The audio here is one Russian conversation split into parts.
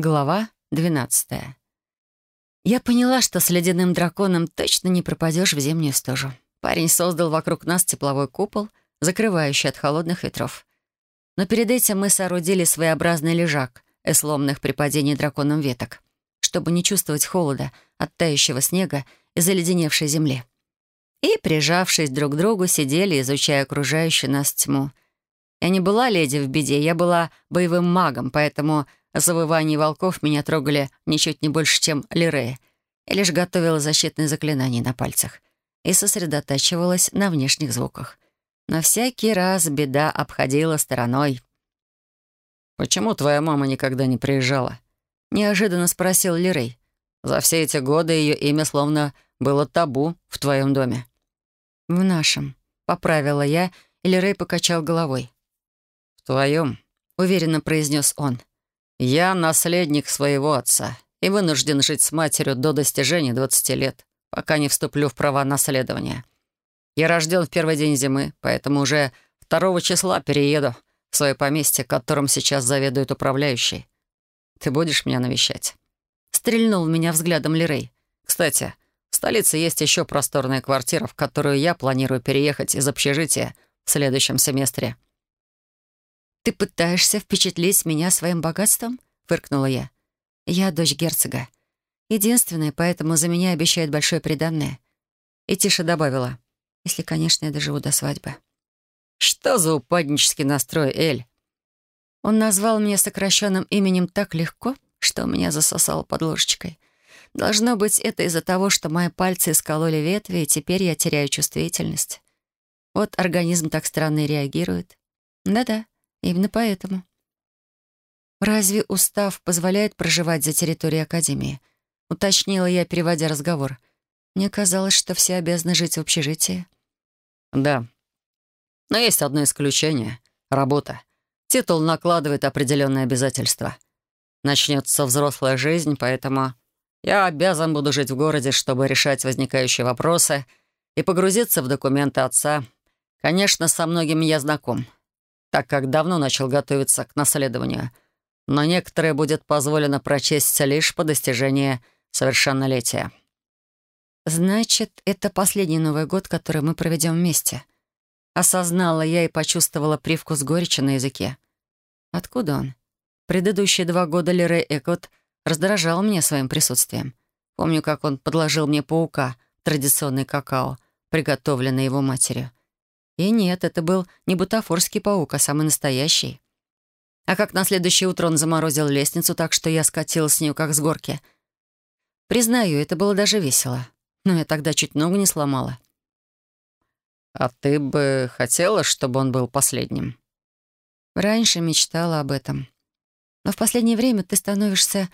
Глава 12. Я поняла, что с ледяным драконом точно не пропадешь в зимнюю стужу. Парень создал вокруг нас тепловой купол, закрывающий от холодных ветров. Но перед этим мы соорудили своеобразный лежак из сломанных при падении драконом веток, чтобы не чувствовать холода от тающего снега и заледеневшей земли. И, прижавшись друг к другу, сидели, изучая окружающую нас тьму. Я не была леди в беде, я была боевым магом, поэтому Завывания волков меня трогали ничуть не больше, чем Лирея. Я лишь готовила защитные заклинания на пальцах и сосредотачивалась на внешних звуках. На всякий раз беда обходила стороной. «Почему твоя мама никогда не приезжала?» — неожиданно спросил Лирей. «За все эти годы ее имя словно было табу в твоем доме». «В нашем», — поправила я, и Лирей покачал головой. «В твоем», — уверенно произнес он. «Я наследник своего отца и вынужден жить с матерью до достижения 20 лет, пока не вступлю в права наследования. Я рожден в первый день зимы, поэтому уже второго числа перееду в свое поместье, которым сейчас заведует управляющий. Ты будешь меня навещать?» Стрельнул в меня взглядом Лирей. «Кстати, в столице есть еще просторная квартира, в которую я планирую переехать из общежития в следующем семестре». «Ты пытаешься впечатлить меня своим богатством?» — фыркнула я. «Я дочь герцога. Единственная, поэтому за меня обещают большое приданное». И тише добавила. «Если, конечно, я доживу до свадьбы». «Что за упаднический настрой, Эль?» Он назвал меня сокращенным именем так легко, что меня засосало под ложечкой. Должно быть, это из-за того, что мои пальцы искололи ветви, и теперь я теряю чувствительность. Вот организм так странно реагирует. Да-да, Именно поэтому. «Разве устав позволяет проживать за территорией Академии?» — уточнила я, переводя разговор. Мне казалось, что все обязаны жить в общежитии. «Да. Но есть одно исключение — работа. Титул накладывает определенные обязательства. Начнется взрослая жизнь, поэтому я обязан буду жить в городе, чтобы решать возникающие вопросы и погрузиться в документы отца. Конечно, со многими я знаком так как давно начал готовиться к наследованию, но некоторые будет позволено прочесть лишь по достижении совершеннолетия. «Значит, это последний Новый год, который мы проведем вместе». Осознала я и почувствовала привкус горечи на языке. Откуда он? Предыдущие два года Лерей Экот раздражал меня своим присутствием. Помню, как он подложил мне паука традиционный какао, приготовленный его матерью. И нет, это был не бутафорский паук, а самый настоящий. А как на следующее утро он заморозил лестницу так, что я скатилась с нее как с горки. Признаю, это было даже весело. Но я тогда чуть ногу не сломала. «А ты бы хотела, чтобы он был последним?» Раньше мечтала об этом. Но в последнее время ты становишься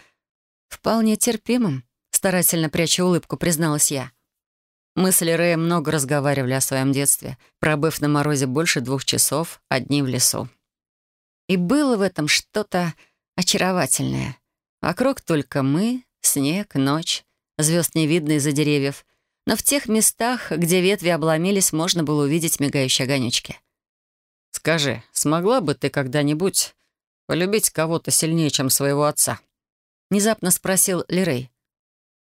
вполне терпимым, старательно пряча улыбку, призналась я. Мы с Лереем много разговаривали о своем детстве, пробыв на морозе больше двух часов, одни в лесу. И было в этом что-то очаровательное. Вокруг только мы, снег, ночь, звезд не видно из-за деревьев, но в тех местах, где ветви обломились, можно было увидеть мигающие огонечки. «Скажи, смогла бы ты когда-нибудь полюбить кого-то сильнее, чем своего отца?» Внезапно спросил Лерей.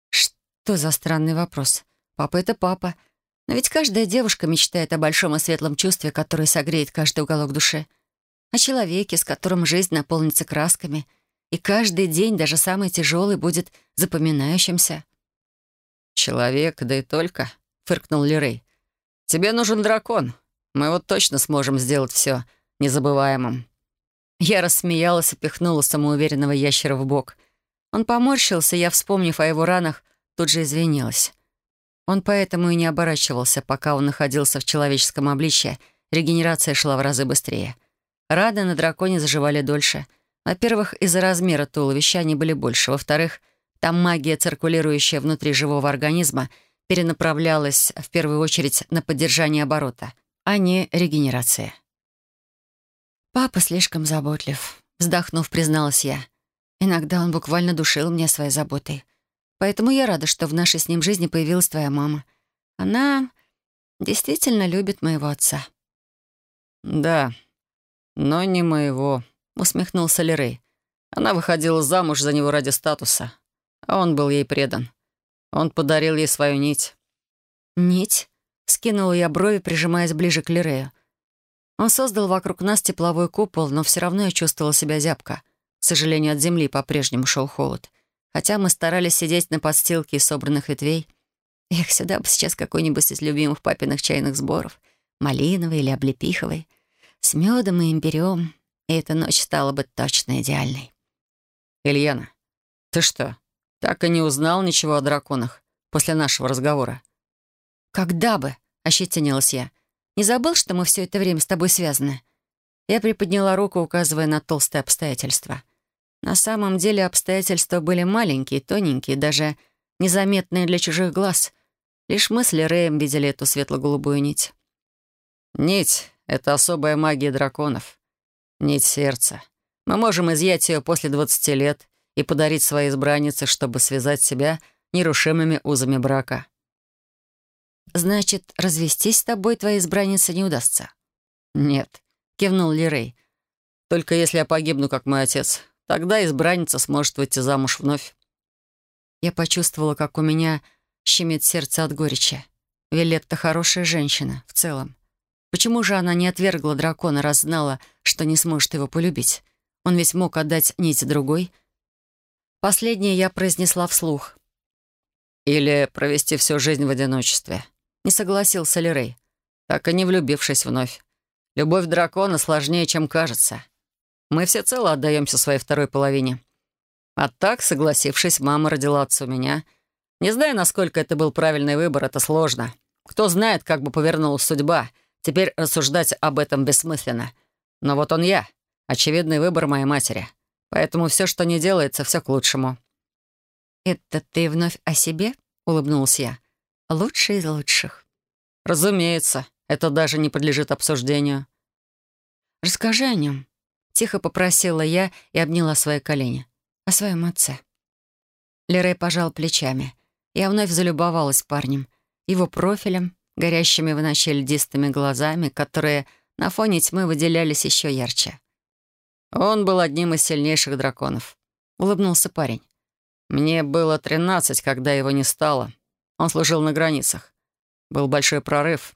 «Что за странный вопрос?» Папа — это папа. Но ведь каждая девушка мечтает о большом и светлом чувстве, которое согреет каждый уголок души. О человеке, с которым жизнь наполнится красками. И каждый день, даже самый тяжелый, будет запоминающимся. «Человек, да и только», — фыркнул Лирей. «Тебе нужен дракон. Мы вот точно сможем сделать все незабываемым». Я рассмеялась и пихнула самоуверенного ящера в бок. Он поморщился, я, вспомнив о его ранах, тут же извинилась. Он поэтому и не оборачивался, пока он находился в человеческом обличье. Регенерация шла в разы быстрее. Раны на драконе заживали дольше. Во-первых, из-за размера туловища они были больше. Во-вторых, там магия, циркулирующая внутри живого организма, перенаправлялась в первую очередь на поддержание оборота, а не регенерация. «Папа слишком заботлив», — вздохнув, призналась я. «Иногда он буквально душил меня своей заботой. Поэтому я рада, что в нашей с ним жизни появилась твоя мама. Она действительно любит моего отца». «Да, но не моего», — усмехнулся Лерей. Она выходила замуж за него ради статуса, а он был ей предан. Он подарил ей свою нить». «Нить?» — скинула я брови, прижимаясь ближе к Лирею. Он создал вокруг нас тепловой купол, но все равно я чувствовала себя зябко. К сожалению, от земли по-прежнему шел холод. Хотя мы старались сидеть на подстилке из собранных ветвей. Эх, сюда бы сейчас какой-нибудь из любимых папиных чайных сборов. Малиновый или облепиховый. С медом и имбирем. И эта ночь стала бы точно идеальной. «Ильяна, ты что, так и не узнал ничего о драконах после нашего разговора?» «Когда бы?» — ощетинилась я. «Не забыл, что мы все это время с тобой связаны?» Я приподняла руку, указывая на толстые обстоятельства. На самом деле обстоятельства были маленькие, тоненькие, даже незаметные для чужих глаз. Лишь мысли Рэем видели эту светло-голубую нить. «Нить — это особая магия драконов. Нить сердца. Мы можем изъять ее после 20 лет и подарить своей избраннице, чтобы связать себя нерушимыми узами брака». «Значит, развестись с тобой твоей избраннице не удастся?» «Нет», — кивнул Лирей. «Только если я погибну, как мой отец. Тогда избранница сможет выйти замуж вновь. Я почувствовала, как у меня щемит сердце от горечи. Вилетта хорошая женщина, в целом. Почему же она не отвергла дракона, раз знала, что не сможет его полюбить? Он ведь мог отдать нить другой. Последнее я произнесла вслух. «Или провести всю жизнь в одиночестве», — не согласился Лерей, так и не влюбившись вновь. «Любовь дракона сложнее, чем кажется. Мы всецело отдаемся своей второй половине. А так, согласившись, мама родила отцу меня. Не знаю, насколько это был правильный выбор, это сложно. Кто знает, как бы повернулась судьба. Теперь рассуждать об этом бессмысленно. Но вот он я. Очевидный выбор моей матери. Поэтому все, что не делается, все к лучшему. «Это ты вновь о себе?» — улыбнулся я. «Лучший из лучших». «Разумеется. Это даже не подлежит обсуждению». «Расскажи о нем. Тихо попросила я и обняла свои колени. О своем отце. Лерей пожал плечами. Я вновь залюбовалась парнем. Его профилем, горящими в ночи льдистыми глазами, которые на фоне тьмы выделялись еще ярче. «Он был одним из сильнейших драконов», — улыбнулся парень. «Мне было тринадцать, когда его не стало. Он служил на границах. Был большой прорыв.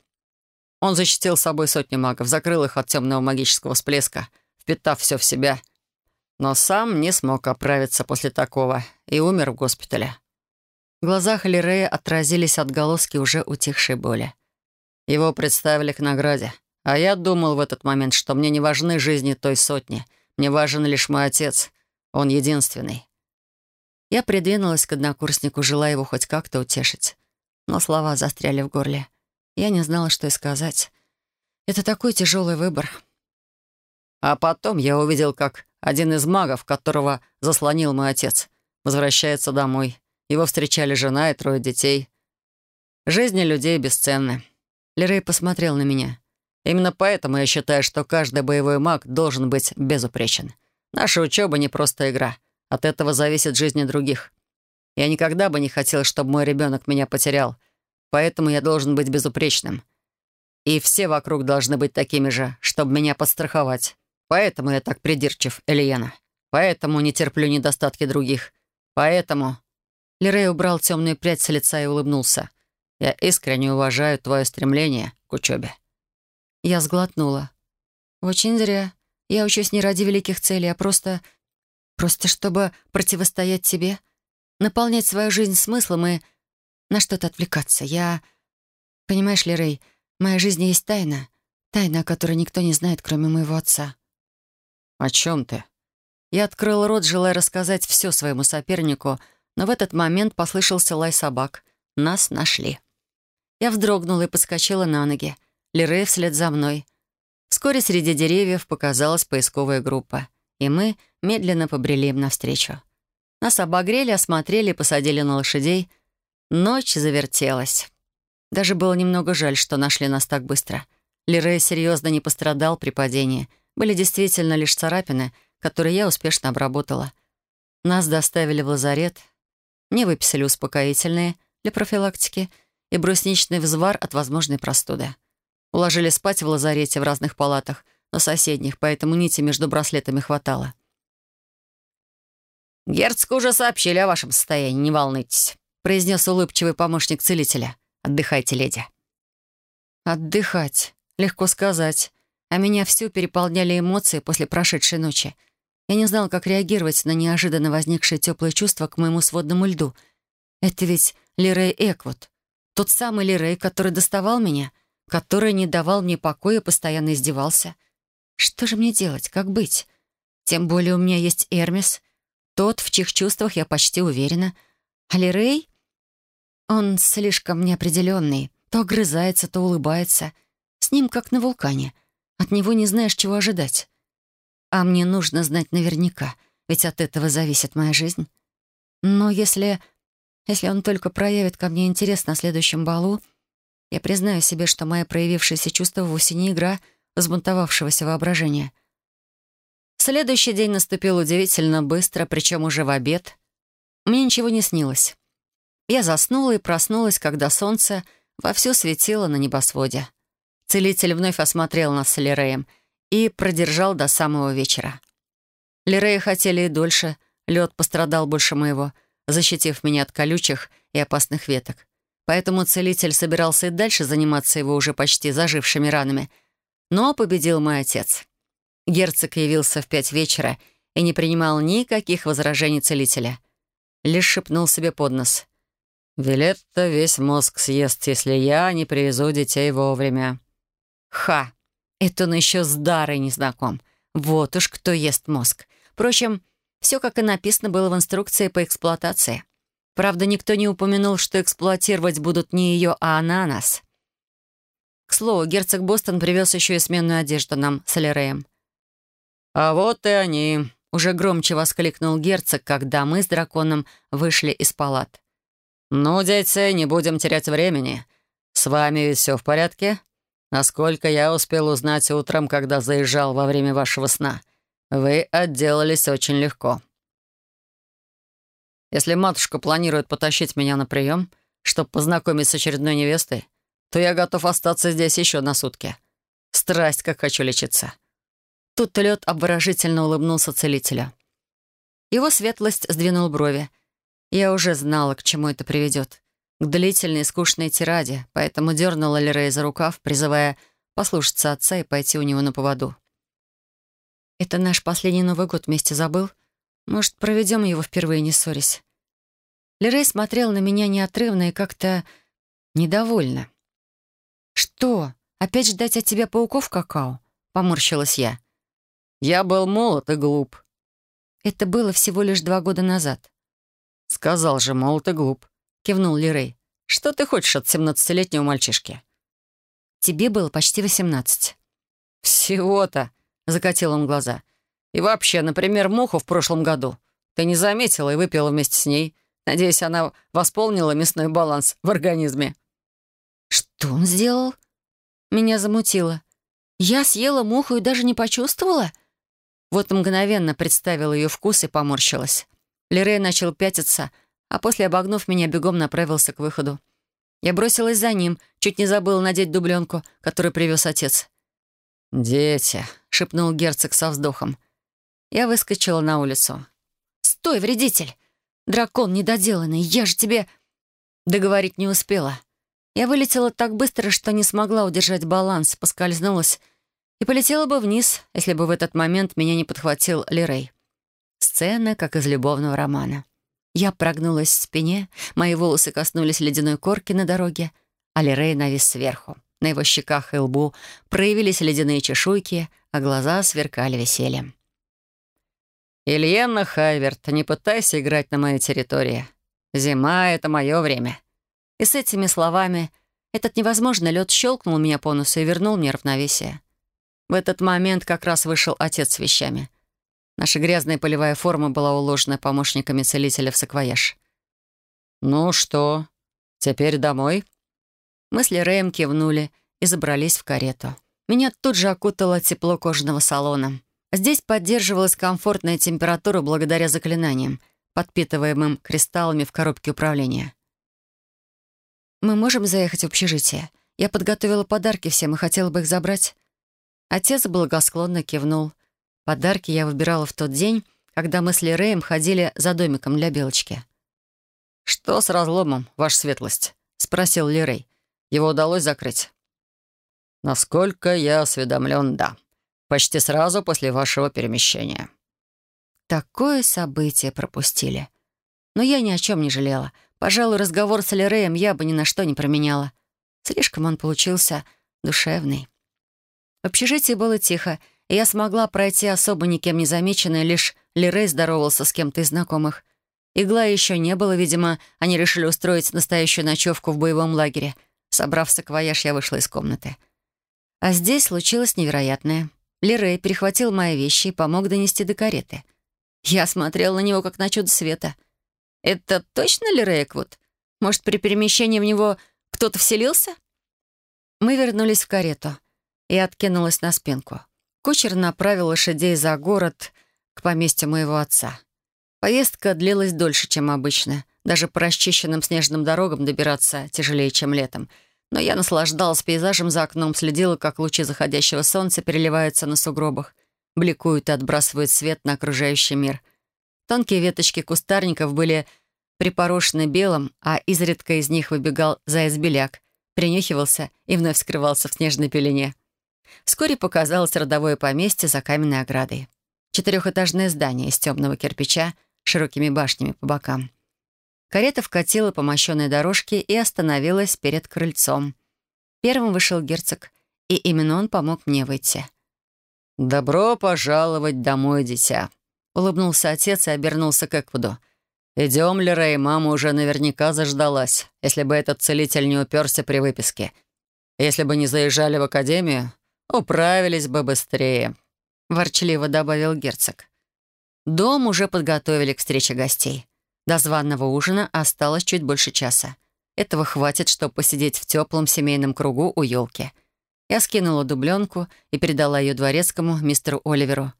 Он защитил собой сотни магов, закрыл их от темного магического всплеска — впитав все в себя. Но сам не смог оправиться после такого и умер в госпитале. В глазах Лирея отразились отголоски уже утихшей боли. Его представили к награде. А я думал в этот момент, что мне не важны жизни той сотни. Мне важен лишь мой отец. Он единственный. Я придвинулась к однокурснику, желая его хоть как-то утешить. Но слова застряли в горле. Я не знала, что и сказать. Это такой тяжелый выбор. А потом я увидел, как один из магов, которого заслонил мой отец, возвращается домой. Его встречали жена и трое детей. Жизни людей бесценны. Лерей посмотрел на меня. Именно поэтому я считаю, что каждый боевой маг должен быть безупречен. Наша учеба не просто игра. От этого зависит жизнь других. Я никогда бы не хотел, чтобы мой ребенок меня потерял. Поэтому я должен быть безупречным. И все вокруг должны быть такими же, чтобы меня подстраховать. Поэтому я так придирчив, Элиена. Поэтому не терплю недостатки других. Поэтому...» Лерей убрал темную прядь с лица и улыбнулся. «Я искренне уважаю твое стремление к учебе». Я сглотнула. «Очень зря. Я учусь не ради великих целей, а просто... Просто чтобы противостоять тебе, наполнять свою жизнь смыслом и на что-то отвлекаться. Я... Понимаешь ли, Рэй, в моей жизни есть тайна. Тайна, о которой никто не знает, кроме моего отца. «О чем ты?» Я открыл рот, желая рассказать все своему сопернику, но в этот момент послышался лай собак. Нас нашли. Я вздрогнула и подскочила на ноги. Лерей вслед за мной. Вскоре среди деревьев показалась поисковая группа, и мы медленно побрели им навстречу. Нас обогрели, осмотрели и посадили на лошадей. Ночь завертелась. Даже было немного жаль, что нашли нас так быстро. Лерей серьезно не пострадал при падении — были действительно лишь царапины, которые я успешно обработала. Нас доставили в лазарет. Мне выписали успокоительные для профилактики и брусничный взвар от возможной простуды. Уложили спать в лазарете в разных палатах, но соседних, поэтому нити между браслетами хватало. «Герцог уже сообщили о вашем состоянии, не волнуйтесь», произнес улыбчивый помощник целителя. «Отдыхайте, леди». «Отдыхать. Легко сказать. А меня всю переполняли эмоции после прошедшей ночи. Я не знала, как реагировать на неожиданно возникшее теплое чувство к моему сводному льду. Это ведь Лирей Эквуд. Тот самый Лирей, который доставал меня, который не давал мне покоя постоянно издевался. Что же мне делать? Как быть? Тем более у меня есть Эрмис, тот, в чьих чувствах я почти уверена. А Лирей? Он слишком неопределенный. То огрызается, то улыбается. С ним как на вулкане. От него не знаешь, чего ожидать. А мне нужно знать наверняка, ведь от этого зависит моя жизнь. Но если... Если он только проявит ко мне интерес на следующем балу, я признаю себе, что моя проявившееся чувство вовсе не игра взбунтовавшегося воображения. Следующий день наступил удивительно быстро, причем уже в обед. Мне ничего не снилось. Я заснула и проснулась, когда солнце вовсю светило на небосводе. Целитель вновь осмотрел нас с Лиреем и продержал до самого вечера. Лирея хотели и дольше, лед пострадал больше моего, защитив меня от колючих и опасных веток. Поэтому целитель собирался и дальше заниматься его уже почти зажившими ранами. Но победил мой отец. Герцог явился в пять вечера и не принимал никаких возражений целителя. Лишь шепнул себе под нос. «Вилетта весь мозг съест, если я не привезу детей вовремя». Ха! Это он еще с Дарой не знаком. Вот уж кто ест мозг. Впрочем, все, как и написано, было в инструкции по эксплуатации. Правда, никто не упомянул, что эксплуатировать будут не ее, а она нас. К слову, герцог Бостон привез еще и сменную одежду нам с Алиреем. «А вот и они», — уже громче воскликнул герцог, когда мы с драконом вышли из палат. «Ну, дети, не будем терять времени. С вами все в порядке? Насколько я успел узнать утром, когда заезжал во время вашего сна, вы отделались очень легко». Если матушка планирует потащить меня на прием, чтобы познакомить с очередной невестой, то я готов остаться здесь еще на сутки. Страсть, как хочу лечиться». Тут лед обворожительно улыбнулся целителю. Его светлость сдвинул брови. Я уже знала, к чему это приведет. К длительной скучной тираде, поэтому дернула Лерей за рукав, призывая послушаться отца и пойти у него на поводу. «Это наш последний Новый год вместе забыл?» Может, проведем его впервые, не ссорясь?» Лерей смотрел на меня неотрывно и как-то недовольно. «Что, опять ждать от тебя пауков какао?» — поморщилась я. «Я был молод и глуп». «Это было всего лишь два года назад». «Сказал же, молод и глуп», — кивнул Лерей. «Что ты хочешь от семнадцатилетнего мальчишки?» «Тебе было почти восемнадцать». «Всего-то», — закатил он глаза. И вообще, например, муху в прошлом году. Ты не заметила и выпила вместе с ней. Надеюсь, она восполнила мясной баланс в организме». «Что он сделал?» Меня замутило. «Я съела муху и даже не почувствовала?» Вот мгновенно представила ее вкус и поморщилась. Лерей начал пятиться, а после, обогнув меня, бегом направился к выходу. Я бросилась за ним, чуть не забыла надеть дубленку, которую привез отец. «Дети», — шепнул герцог со вздохом. Я выскочила на улицу. «Стой, вредитель! Дракон недоделанный, я же тебе...» Договорить не успела. Я вылетела так быстро, что не смогла удержать баланс, поскользнулась и полетела бы вниз, если бы в этот момент меня не подхватил Лирей. Сцена, как из любовного романа. Я прогнулась в спине, мои волосы коснулись ледяной корки на дороге, а Лирей навис сверху. На его щеках и лбу проявились ледяные чешуйки, а глаза сверкали весельем. «Ильена Хайверт, не пытайся играть на моей территории. Зима — это мое время». И с этими словами этот невозможный лед щелкнул меня по носу и вернул мне равновесие. В этот момент как раз вышел отец с вещами. Наша грязная полевая форма была уложена помощниками целителя в саквояж. «Ну что, теперь домой?» Мы с кивнули и забрались в карету. Меня тут же окутало тепло кожаного салона. Здесь поддерживалась комфортная температура благодаря заклинаниям, подпитываемым кристаллами в коробке управления. «Мы можем заехать в общежитие? Я подготовила подарки всем и хотела бы их забрать». Отец благосклонно кивнул. Подарки я выбирала в тот день, когда мы с Лиреем ходили за домиком для Белочки. «Что с разломом, ваша светлость?» — спросил Лирей. «Его удалось закрыть?» «Насколько я осведомлен, да. Почти сразу после вашего перемещения». Такое событие пропустили. Но я ни о чем не жалела. Пожалуй, разговор с Лиреем я бы ни на что не променяла. Слишком он получился душевный. В общежитии было тихо, я смогла пройти особо никем не замеченной, лишь Лирей здоровался с кем-то из знакомых. Игла еще не было, видимо, они решили устроить настоящую ночевку в боевом лагере. Собрав саквояж, я вышла из комнаты. А здесь случилось невероятное. Лирей перехватил мои вещи и помог донести до кареты. Я смотрела на него, как на чудо света. «Это точно Лирей Эквуд? Может, при перемещении в него кто-то вселился?» Мы вернулись в карету. и откинулась на спинку. Кучер направил лошадей за город к поместью моего отца. Поездка длилась дольше, чем обычно. Даже по расчищенным снежным дорогам добираться тяжелее, чем летом. Но я наслаждалась пейзажем за окном, следила, как лучи заходящего солнца переливаются на сугробах, бликуют и отбрасывают свет на окружающий мир. Тонкие веточки кустарников были припорошены белым, а изредка из них выбегал заяц-беляк, принюхивался и вновь скрывался в снежной пелене. Вскоре показалось родовое поместье за каменной оградой. Четырехэтажное здание из темного кирпича широкими башнями по бокам. Карета вкатила по мощенной дорожке и остановилась перед крыльцом. Первым вышел герцог, и именно он помог мне выйти. «Добро пожаловать домой, дитя», — улыбнулся отец и обернулся к Эквуду. «Идем, Лера, и мама уже наверняка заждалась, если бы этот целитель не уперся при выписке. Если бы не заезжали в академию, управились бы быстрее», — ворчливо добавил герцог. Дом уже подготовили к встрече гостей. До званного ужина осталось чуть больше часа. Этого хватит, чтобы посидеть в теплом семейном кругу у елки. Я скинула дубленку и передала ее дворецкому, мистеру Оливеру.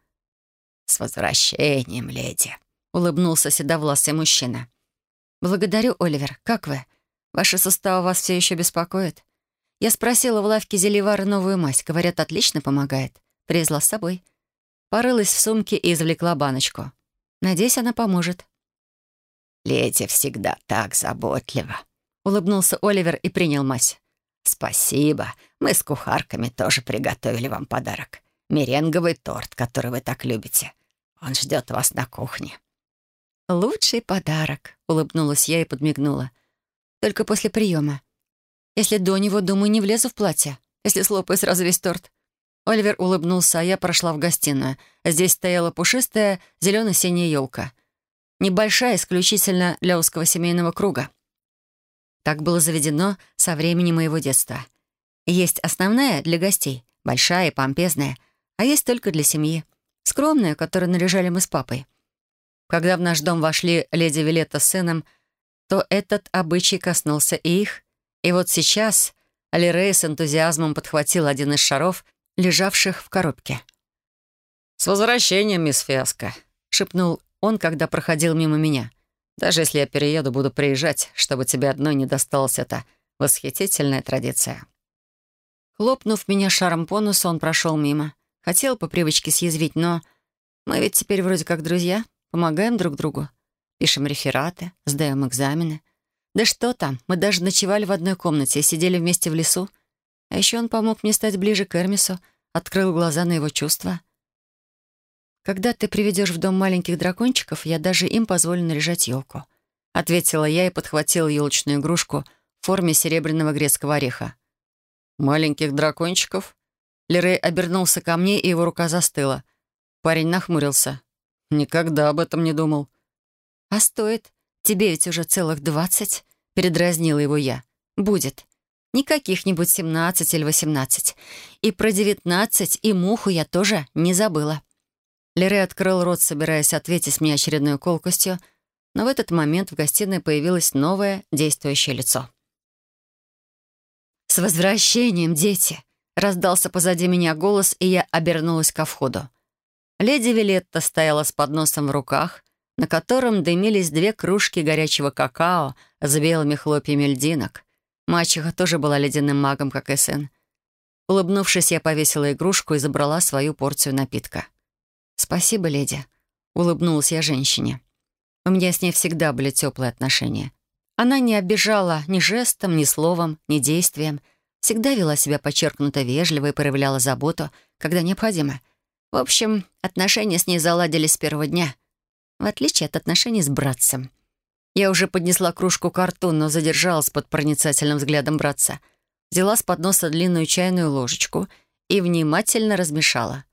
«С возвращением, леди!» — улыбнулся седовласый мужчина. «Благодарю, Оливер. Как вы? Ваши суставы вас все еще беспокоят?» Я спросила в лавке зельевара новую мазь. Говорят, отлично помогает. Привезла с собой. Порылась в сумке и извлекла баночку. Надеюсь, она поможет. «Леди всегда так заботлива», — улыбнулся Оливер и принял мазь. «Спасибо. Мы с кухарками тоже приготовили вам подарок. Меренговый торт, который вы так любите. Он ждет вас на кухне». «Лучший подарок», — улыбнулась я и подмигнула. «Только после приема. Если до него, думаю, не влезу в платье, если слопаю сразу весь торт. Оливер улыбнулся, а я прошла в гостиную. Здесь стояла пушистая зелено-синяя елка. Небольшая, исключительно для узкого семейного круга. Так было заведено со времени моего детства. Есть основная для гостей, большая и помпезная, а есть только для семьи, скромная, которую наряжали мы с папой. Когда в наш дом вошли леди Вилетта с сыном, то этот обычай коснулся и их. И вот сейчас Алирей с энтузиазмом подхватил один из шаров лежавших в коробке. «С возвращением, мисс Фиаско», — шепнул он, когда проходил мимо меня. «Даже если я перееду, буду приезжать, чтобы тебе одной не досталась эта восхитительная традиция». Хлопнув меня шаром по носу, он прошел мимо. Хотел по привычке съязвить, но... Мы ведь теперь вроде как друзья, помогаем друг другу. Пишем рефераты, сдаем экзамены. Да что там, мы даже ночевали в одной комнате и сидели вместе в лесу. А еще он помог мне стать ближе к Эрмису, открыл глаза на его чувства. «Когда ты приведешь в дом маленьких дракончиков, я даже им позволю наряжать елку», — ответила я и подхватила елочную игрушку в форме серебряного грецкого ореха. «Маленьких дракончиков?» Лерей обернулся ко мне, и его рука застыла. Парень нахмурился. «Никогда об этом не думал». «А стоит? Тебе ведь уже целых двадцать?» — передразнила его я. «Будет. Не каких-нибудь семнадцать или восемнадцать. И про девятнадцать и муху я тоже не забыла. Лере открыл рот, собираясь ответить мне очередной колкостью, но в этот момент в гостиной появилось новое действующее лицо. «С возвращением, дети!» — раздался позади меня голос, и я обернулась ко входу. Леди Вилетта стояла с подносом в руках, на котором дымились две кружки горячего какао с белыми хлопьями льдинок — Мачеха тоже была ледяным магом, как и сын. Улыбнувшись, я повесила игрушку и забрала свою порцию напитка. «Спасибо, леди». — улыбнулась я женщине. У меня с ней всегда были теплые отношения. Она не обижала ни жестом, ни словом, ни действием. Всегда вела себя подчеркнуто вежливо и проявляла заботу, когда необходимо. В общем, отношения с ней заладились с первого дня. В отличие от отношений с братцем. Я уже поднесла кружку к рту, но задержалась под проницательным взглядом братца. Взяла с подноса длинную чайную ложечку и внимательно размешала.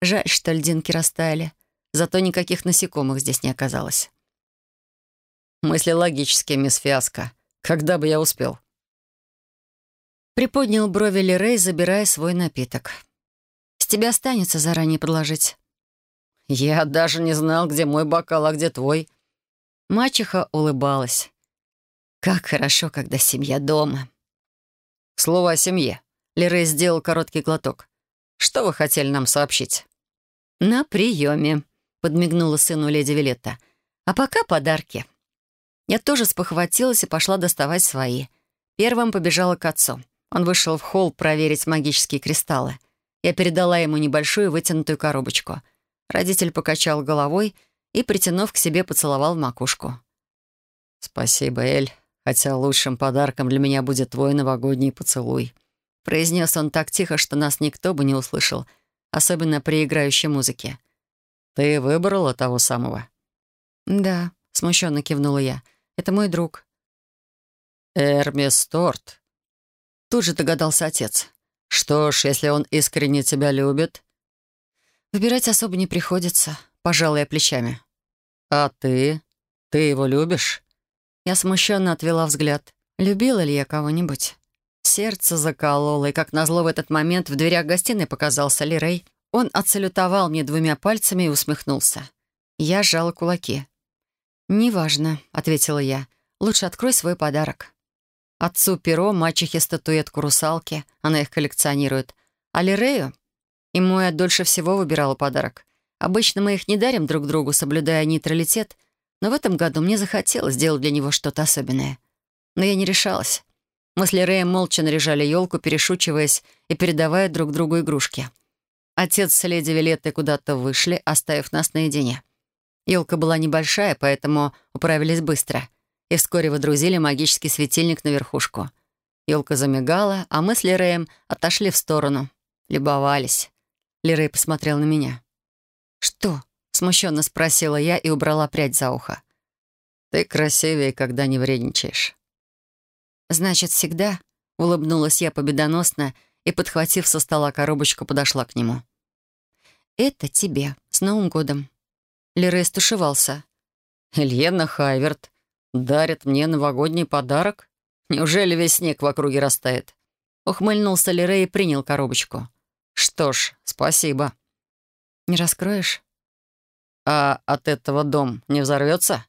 Жаль, что льдинки растаяли. Зато никаких насекомых здесь не оказалось. «Мысли логические, мисс Фиаско. Когда бы я успел?» Приподнял брови Лерей, забирая свой напиток. «С тебя останется заранее подложить». «Я даже не знал, где мой бокал, а где твой». Мачеха улыбалась. «Как хорошо, когда семья дома». Слово о семье. Лерей сделал короткий глоток. «Что вы хотели нам сообщить?» «На приеме», — подмигнула сыну леди Вилетта. «А пока подарки». Я тоже спохватилась и пошла доставать свои. Первым побежала к отцу. Он вышел в холл проверить магические кристаллы. Я передала ему небольшую вытянутую коробочку. Родитель покачал головой и, притянув к себе, поцеловал в макушку. «Спасибо, Эль, хотя лучшим подарком для меня будет твой новогодний поцелуй», произнес он так тихо, что нас никто бы не услышал, особенно при играющей музыке. «Ты выбрала того самого?» «Да», — смущенно кивнула я. Это мой друг». «Эрмис Торт». Тут же догадался отец. «Что ж, если он искренне тебя любит?» «Выбирать особо не приходится», — пожала я плечами. «А ты? Ты его любишь?» Я смущенно отвела взгляд. Любила ли я кого-нибудь? Сердце закололо, и, как назло, в этот момент в дверях гостиной показался Лирей. Он отсалютовал мне двумя пальцами и усмехнулся. Я сжала кулаки. «Неважно», — ответила я. «Лучше открой свой подарок». Отцу перо, мачехе статуэтку русалки, она их коллекционирует. А Лирею? Ему я дольше всего выбирала подарок. Обычно мы их не дарим друг другу, соблюдая нейтралитет, но в этом году мне захотелось сделать для него что-то особенное. Но я не решалась. Мы с Лиреем молча наряжали елку, перешучиваясь и передавая друг другу игрушки. Отец с леди Вилеттой куда-то вышли, оставив нас наедине. Елка была небольшая, поэтому управились быстро. И вскоре водрузили магический светильник на верхушку. Елка замигала, а мы с Лиреем отошли в сторону. Любовались. Лирей посмотрел на меня. «Что?» — смущенно спросила я и убрала прядь за ухо. «Ты красивее, когда не вредничаешь». «Значит, всегда?» — улыбнулась я победоносно и, подхватив со стола коробочку, подошла к нему. «Это тебе. С Новым годом!» Лерей стушевался. «Ильена Хайверт дарит мне новогодний подарок? Неужели весь снег в округе растает?» Ухмыльнулся Лерей и принял коробочку. «Что ж, спасибо». «Не раскроешь?» «А от этого дом не взорвется?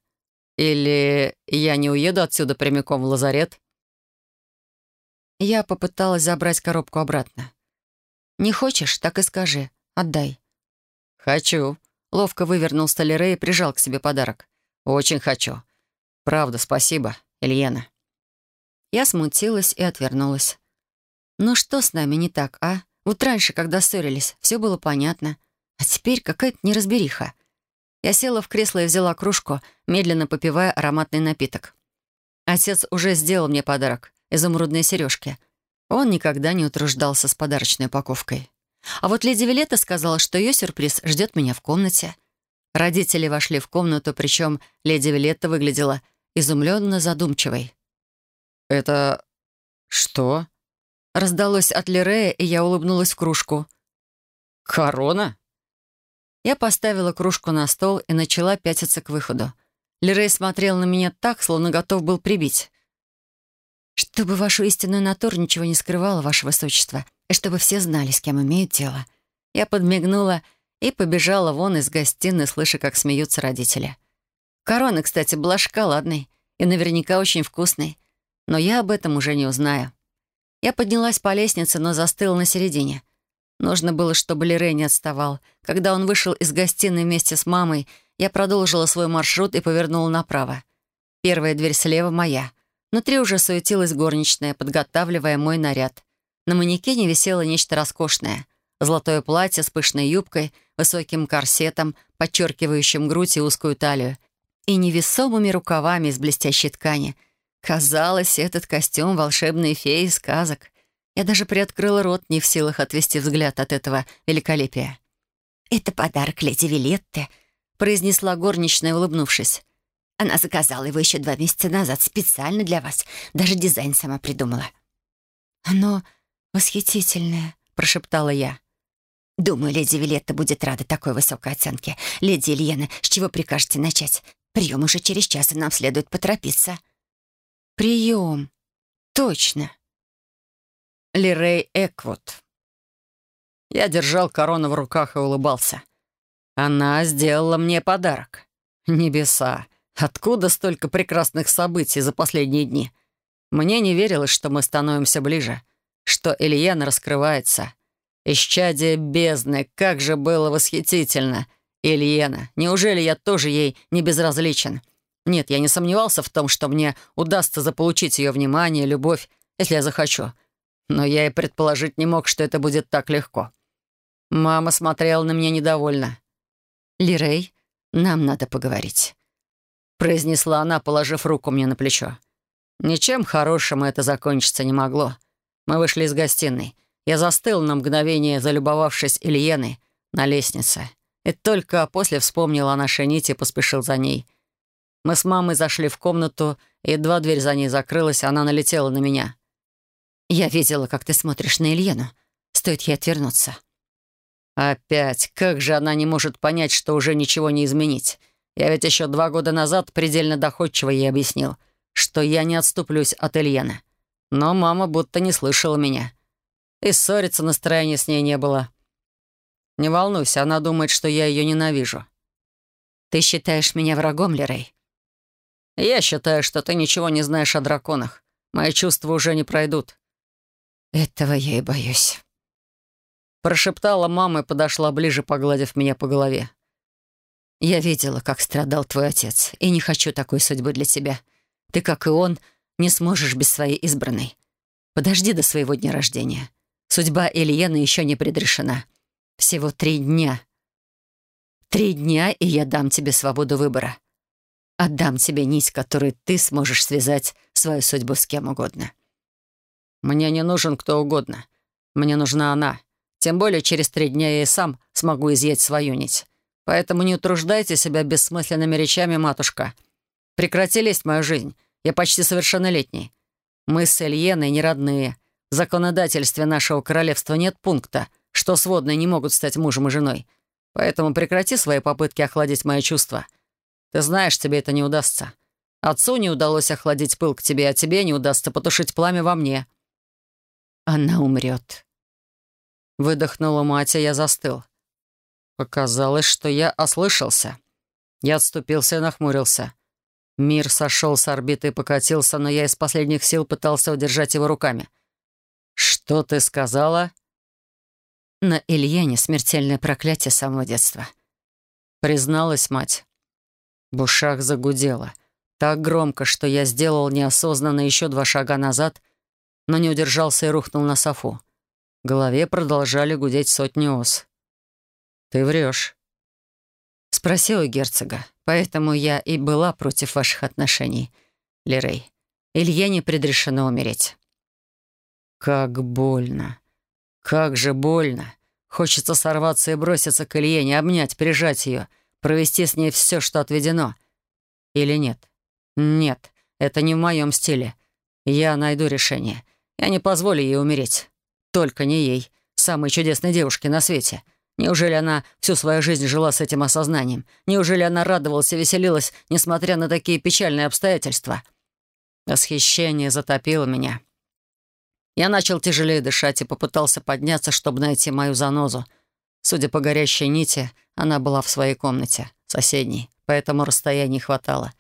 Или я не уеду отсюда прямиком в лазарет?» Я попыталась забрать коробку обратно. «Не хочешь, так и скажи. Отдай». «Хочу», Ловко вывернул Столярей и прижал к себе подарок. «Очень хочу. Правда, спасибо, Ильена». Я смутилась и отвернулась. «Ну что с нами не так, а? Вот раньше, когда ссорились, все было понятно. А теперь какая-то неразбериха». Я села в кресло и взяла кружку, медленно попивая ароматный напиток. Отец уже сделал мне подарок — изумрудные сережки. Он никогда не утруждался с подарочной упаковкой. А вот леди Вилета сказала, что ее сюрприз ждет меня в комнате. Родители вошли в комнату, причем леди Вилетта выглядела изумленно задумчивой. «Это... что?» Раздалось от Лирея, и я улыбнулась в кружку. «Корона?» Я поставила кружку на стол и начала пятиться к выходу. Лирей смотрел на меня так, словно готов был прибить. «Чтобы вашу истинную натуру ничего не скрывало, ваше высочество, и чтобы все знали, с кем имеют дело». Я подмигнула и побежала вон из гостиной, слыша, как смеются родители. Корона, кстати, была шоколадной и наверняка очень вкусной, но я об этом уже не узнаю. Я поднялась по лестнице, но застыла на середине. Нужно было, чтобы Лерей не отставал. Когда он вышел из гостиной вместе с мамой, я продолжила свой маршрут и повернула направо. Первая дверь слева моя. Внутри уже суетилась горничная, подготавливая мой наряд. На манекене висело нечто роскошное. Золотое платье с пышной юбкой, высоким корсетом, подчеркивающим грудь и узкую талию, и невесомыми рукавами из блестящей ткани. Казалось, этот костюм — волшебной феи сказок. Я даже приоткрыла рот, не в силах отвести взгляд от этого великолепия. «Это подарок леди Вилетте», — произнесла горничная, улыбнувшись. «Она заказала его еще два месяца назад специально для вас. Даже дизайн сама придумала». «Оно восхитительное», — прошептала я. «Думаю, леди Вилетта будет рада такой высокой оценке. Леди Ильена, с чего прикажете начать? Прием уже через час, и нам следует поторопиться». «Прием. Точно». Лирей Эквуд. Я держал корону в руках и улыбался. Она сделала мне подарок. Небеса, откуда столько прекрасных событий за последние дни? Мне не верилось, что мы становимся ближе, что Ильяна раскрывается. Исчадие бездны, как же было восхитительно. Ильена, неужели я тоже ей не безразличен? Нет, я не сомневался в том, что мне удастся заполучить ее внимание, любовь, если я захочу — но я и предположить не мог, что это будет так легко. Мама смотрела на меня недовольно. «Лирей, нам надо поговорить», — произнесла она, положив руку мне на плечо. Ничем хорошим это закончиться не могло. Мы вышли из гостиной. Я застыл на мгновение, залюбовавшись Ильеной на лестнице. И только после вспомнил о нашей нити и поспешил за ней. Мы с мамой зашли в комнату, и едва дверь за ней закрылась, она налетела на меня. Я видела, как ты смотришь на Ильену. Стоит ей отвернуться. Опять. Как же она не может понять, что уже ничего не изменить? Я ведь еще два года назад предельно доходчиво ей объяснил, что я не отступлюсь от Ильены. Но мама будто не слышала меня. И ссориться настроения с ней не было. Не волнуйся, она думает, что я ее ненавижу. Ты считаешь меня врагом, Лерей? Я считаю, что ты ничего не знаешь о драконах. Мои чувства уже не пройдут. «Этого я и боюсь», — прошептала мама и подошла ближе, погладив меня по голове. «Я видела, как страдал твой отец, и не хочу такой судьбы для тебя. Ты, как и он, не сможешь без своей избранной. Подожди до своего дня рождения. Судьба Ильены еще не предрешена. Всего три дня. Три дня, и я дам тебе свободу выбора. Отдам тебе нить, которой ты сможешь связать свою судьбу с кем угодно». Мне не нужен кто угодно. Мне нужна она. Тем более через три дня я и сам смогу изъять свою нить. Поэтому не утруждайте себя бессмысленными речами, матушка. Прекрати лезть мою жизнь. Я почти совершеннолетний. Мы с Эльеной не родные. В законодательстве нашего королевства нет пункта, что сводные не могут стать мужем и женой. Поэтому прекрати свои попытки охладить мои чувства. Ты знаешь, тебе это не удастся. Отцу не удалось охладить пыл к тебе, а тебе не удастся потушить пламя во мне. Она умрет. Выдохнула мать, а я застыл. Показалось, что я ослышался. Я отступился и нахмурился. Мир сошел с орбиты и покатился, но я из последних сил пытался удержать его руками. «Что ты сказала?» На Ильяне смертельное проклятие самого детства. Призналась мать. В ушах загудело. Так громко, что я сделал неосознанно еще два шага назад — но не удержался и рухнул на софу. В голове продолжали гудеть сотни ос. «Ты врешь. Спросил у герцога. Поэтому я и была против ваших отношений, Лерей. Илье не предрешено умереть. Как больно. Как же больно. Хочется сорваться и броситься к Ильене, обнять, прижать ее, провести с ней все, что отведено. Или нет? Нет, это не в моем стиле. Я найду решение. Я не позволю ей умереть. Только не ей, самой чудесной девушке на свете. Неужели она всю свою жизнь жила с этим осознанием? Неужели она радовалась и веселилась, несмотря на такие печальные обстоятельства? Восхищение затопило меня. Я начал тяжелее дышать и попытался подняться, чтобы найти мою занозу. Судя по горящей нити, она была в своей комнате, соседней, поэтому расстояния хватало.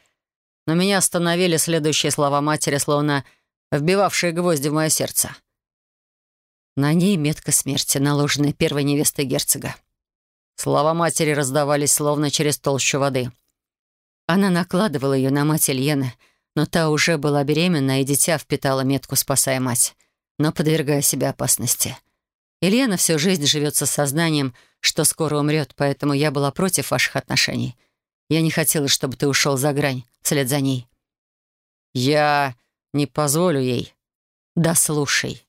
Но меня остановили следующие слова матери, словно вбивавшие гвозди в мое сердце. На ней метка смерти, наложенная первой невестой герцога. Слова матери раздавались словно через толщу воды. Она накладывала ее на мать Ильены, но та уже была беременна, и дитя впитала метку, спасая мать, но подвергая себя опасности. Ильяна всю жизнь живет со сознанием, что скоро умрет, поэтому я была против ваших отношений. Я не хотела, чтобы ты ушел за грань, вслед за ней. Я не позволю ей. Да слушай.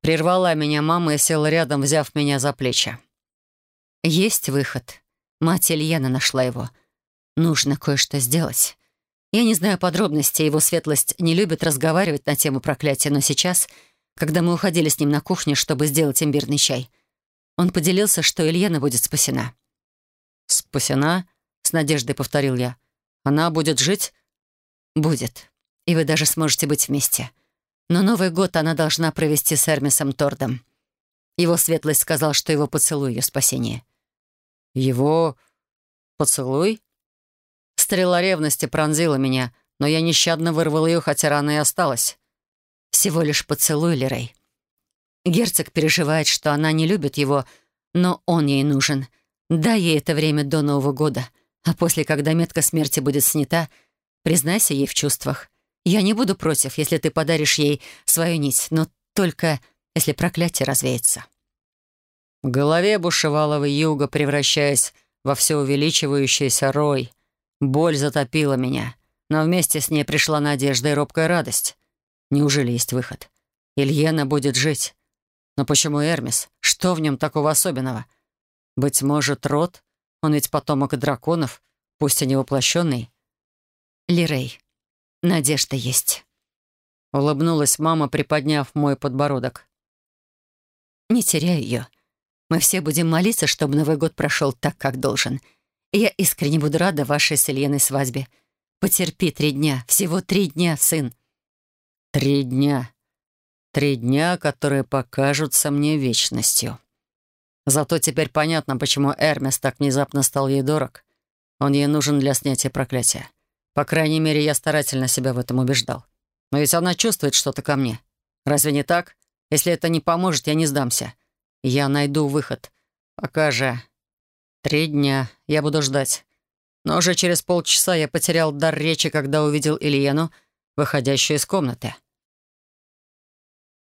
Прервала меня мама и села рядом, взяв меня за плечи. Есть выход. Мать Ильяна нашла его. Нужно кое-что сделать. Я не знаю подробностей, его светлость не любит разговаривать на тему проклятия, но сейчас, когда мы уходили с ним на кухню, чтобы сделать имбирный чай, он поделился, что Ильяна будет спасена. «Спасена?» — с надеждой повторил я. «Она будет жить?» «Будет. И вы даже сможете быть вместе. Но Новый год она должна провести с Эрмисом Тордом. Его светлость сказал, что его поцелуй — ее спасение». «Его поцелуй?» Стрела ревности пронзила меня, но я нещадно вырвал ее, хотя рана и осталась. «Всего лишь поцелуй, Лерей. Герцог переживает, что она не любит его, но он ей нужен. Дай ей это время до Нового года, а после, когда метка смерти будет снята, признайся ей в чувствах. Я не буду против, если ты подаришь ей свою нить, но только если проклятие развеется». В голове бушевала юга, превращаясь во все увеличивающийся рой. Боль затопила меня, но вместе с ней пришла надежда и робкая радость. Неужели есть выход? Ильена будет жить. Но почему Эрмис? Что в нем такого особенного? Быть может, род? Он ведь потомок драконов, пусть и не воплощенный. Лирей, надежда есть. Улыбнулась мама, приподняв мой подбородок. Не теряй ее. Мы все будем молиться, чтобы Новый год прошел так, как должен. Я искренне буду рада вашей с Ильиной свадьбе. Потерпи три дня, всего три дня, сын. Три дня. Три дня, которые покажутся мне вечностью. Зато теперь понятно, почему Эрмес так внезапно стал ей дорог. Он ей нужен для снятия проклятия. По крайней мере, я старательно себя в этом убеждал. Но ведь она чувствует что-то ко мне. Разве не так? Если это не поможет, я не сдамся. Я найду выход. Пока же... Три дня я буду ждать. Но уже через полчаса я потерял дар речи, когда увидел Ильену, выходящую из комнаты.